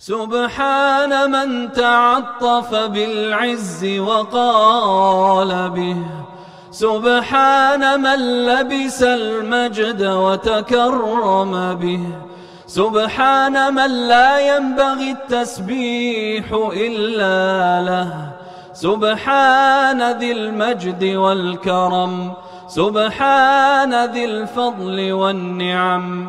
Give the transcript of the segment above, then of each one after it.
سبحان من تعطف بالعز وقال به. سبحان من لبس المجد وتكرم به. سبحان من لا ينبغي التسبيح إلا له. سبحان ذي المجد والكرم. سبحان ذي الفضل والنعم.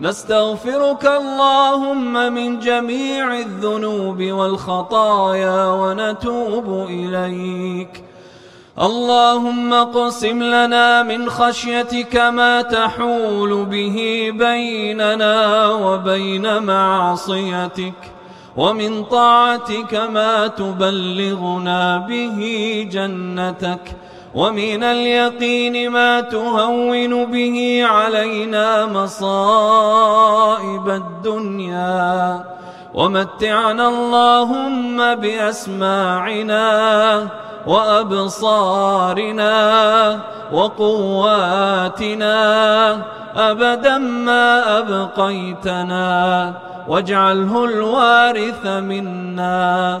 نستغفرك اللهم من جميع الذنوب والخطايا ونتوب إليك. اللهم اقسم لنا من خشيتك ما تحول به بيننا وبين معصيتك ومن طاعتك ما تبلغنا به جنتك. ومن اليقين ما تهون به علينا مصائب الدنيا. ومتعنا اللهم بأسماعنا وأبصارنا وقواتنا أبدا ما أبقيتنا. واجعله الوارث منا.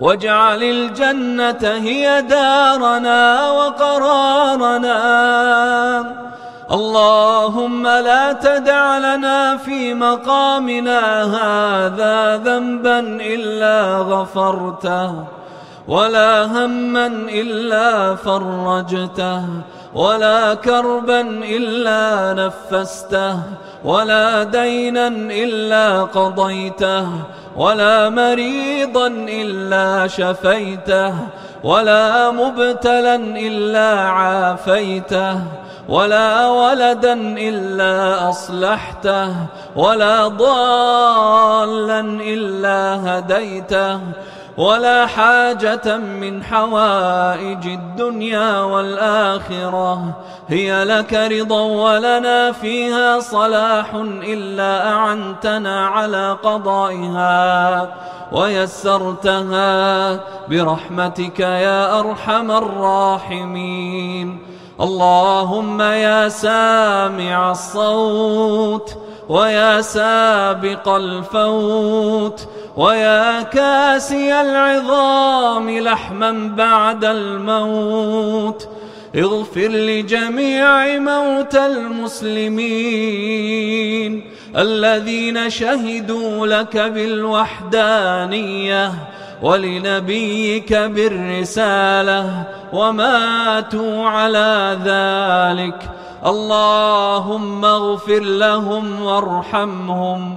واجعل الجنة هي دارنا وقرارنا. اللهم لا تدع لنا في مقامنا هذا ذنبا إلا غفرته ولا هما إلا فرجته ولا كربا إلا نفسته ولا دينا إلا قضيته ولا مريضا إلا شفيته ولا مبتلا إلا عافيته ولا ولدا إلا أصلحته ولا ضالا إلا هديته. ولا حاجة من حوائج الدنيا والآخرة. هي لك رضا ولنا فيها صلاح إلا أعنتنا على قضائها. ويسرتها برحمتك يا أرحم الراحمين. اللهم يا سامع الصوت ويا سابق الفوت ويا كاسي العظام لحما بعد الموت. اغفر لجميع موتى المسلمين الذين شهدوا لك بالوحدانية ولنبيك بالرسالة وماتوا على ذلك. اللهم اغفر لهم وارحمهم.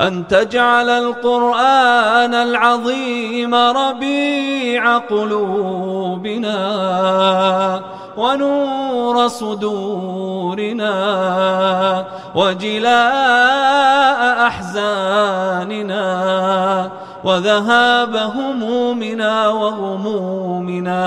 أن تجعل القرآن العظيم ربيع قلوبنا ونور صدورنا وجلاء أحزاننا وذهاب همومنا وغمومنا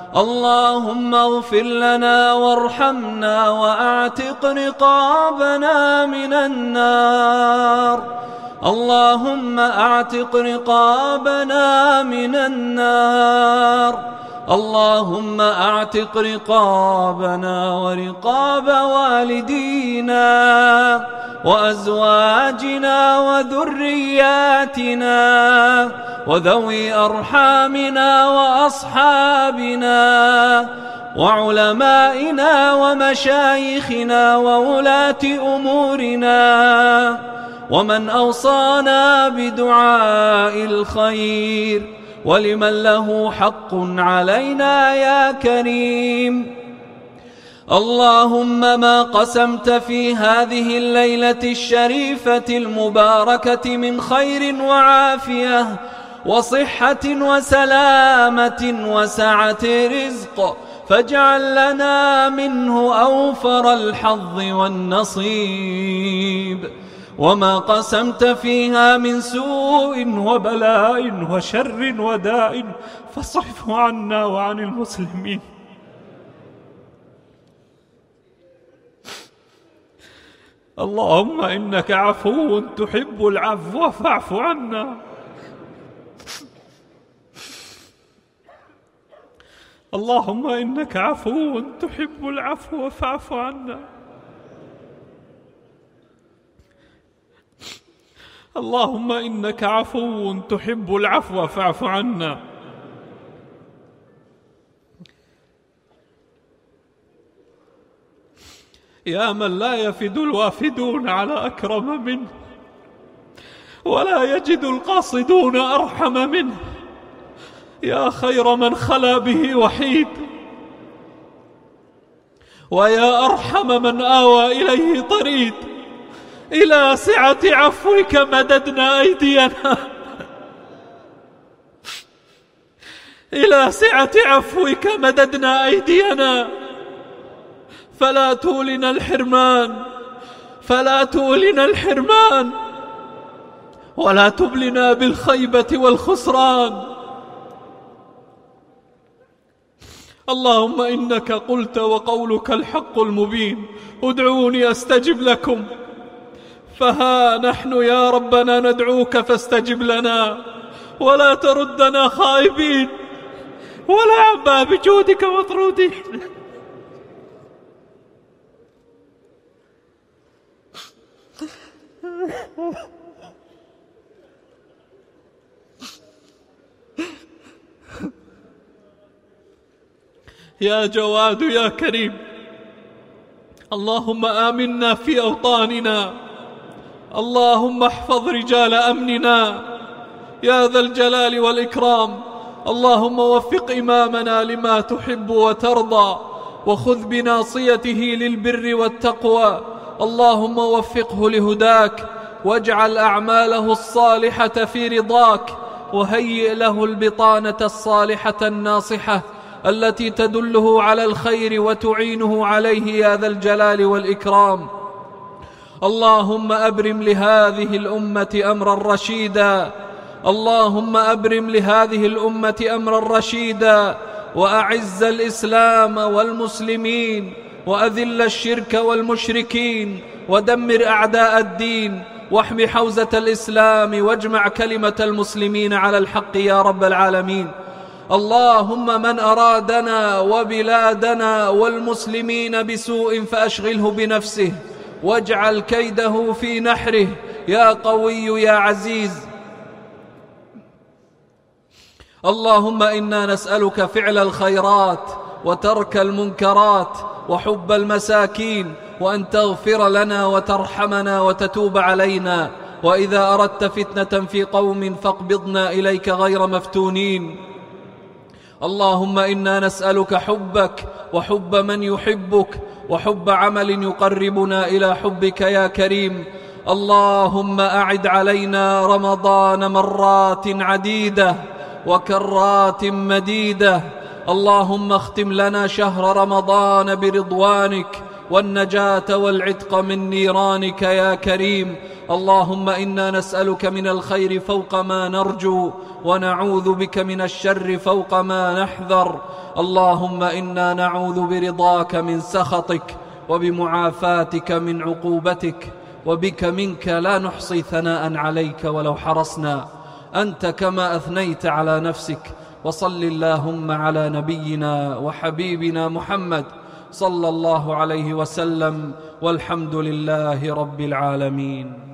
اللهم اغفر لنا وارحمنا واعتق رقابنا من النار. اللهم اعتق رقابنا من النار. اللهم اعتق رقابنا ورقاب والدينا وأزواجنا وذرياتنا وذوي أرحامنا وأصحابنا وعلمائنا ومشايخنا وولاة أمورنا ومن أوصانا بدعاء الخير ولمن له حق علينا يا كريم. اللهم ما قسمت في هذه الليلة الشريفة المباركة من خير وعافية وصحة وسلامة وسعة رزق فاجعل لنا منه أوفر الحظ والنصيب. وما قسمت فيها من سوء وبلاء وشر وداء فاصرفه عنا وعن المسلمين. اللهم إنك عفو تحب العفو فاعف عنا. اللهم إنك عفو تحب العفو فاعف عنا. اللهم إنك عفو تحب العفو فاعف عنا. يا من لا يفد الوافدون على أكرم منه ولا يجد القاصدون أرحم منه. يا خير من خلا به وحيد. ويا أرحم من آوى إليه طريد. إلى سعة عفوك مددنا أيدينا. إلى سعة عفوك مددنا أيدينا. فلا تولنا الحرمان. فلا تولنا الحرمان. ولا تبلنا بالخيبة والخسران. اللهم إنك قلت وقولك الحق المبين. ادعوني أستجب لكم. فها نحن يا ربنا ندعوك فاستجب لنا. ولا تردنا خائبين. ولا عن باب جودك مطرودين يا جواد يا كريم. اللهم آمنا في أوطاننا. اللهم احفظ رجال أمننا. يا ذا الجلال والإكرام. اللهم وفق إمامنا لما تحب وترضى. وخذ بناصيته للبر والتقوى. اللهم وفقه لهداك. واجعل أعماله الصالحة في رضاك. وهيئ له البطانة الصالحة الناصحة. التي تدله على الخير وتعينه عليه يا ذا الجلال والإكرام. اللهم أبرم لهذه الأمة أمرا رشيدا. اللهم أبرم لهذه الأمة أمرا رشيدا. وأعز الإسلام والمسلمين. وأذل الشرك والمشركين. ودمر أعداء الدين. واحم حوزة الإسلام. واجمع كلمة المسلمين على الحق يا رب العالمين. اللهم من أرادنا وبلادنا والمسلمين بسوء فأشغله بنفسه. واجعل كيده في نحره. يا قوي يا عزيز. اللهم إنا نسألك فعل الخيرات وترك المنكرات وحب المساكين وأن تغفر لنا وترحمنا وتتوب علينا. وإذا أردت فتنة في قوم فاقبضنا إليك غير مفتونين. اللهم إنا نسألك حبك وحب من يحبك وحب عمل يقربنا إلى حبك يا كريم. اللهم أعد علينا رمضان مرات عديدة وكرات مديدة. اللهم اختم لنا شهر رمضان برضوانك والنجاة والعتق من نيرانك يا كريم. اللهم إنا نسألك من الخير فوق ما نرجو ونعوذ بك من الشر فوق ما نحذر. اللهم إنا نعوذ برضاك من سخطك وبمعافاتك من عقوبتك وبك منك لا نحصي ثناء عليك ولو حرصنا. أنت كما أثنيت على نفسك وصل اللهم على نبينا وحبيبنا محمد. صلى الله عليه وسلم والحمد لله رب العالمين.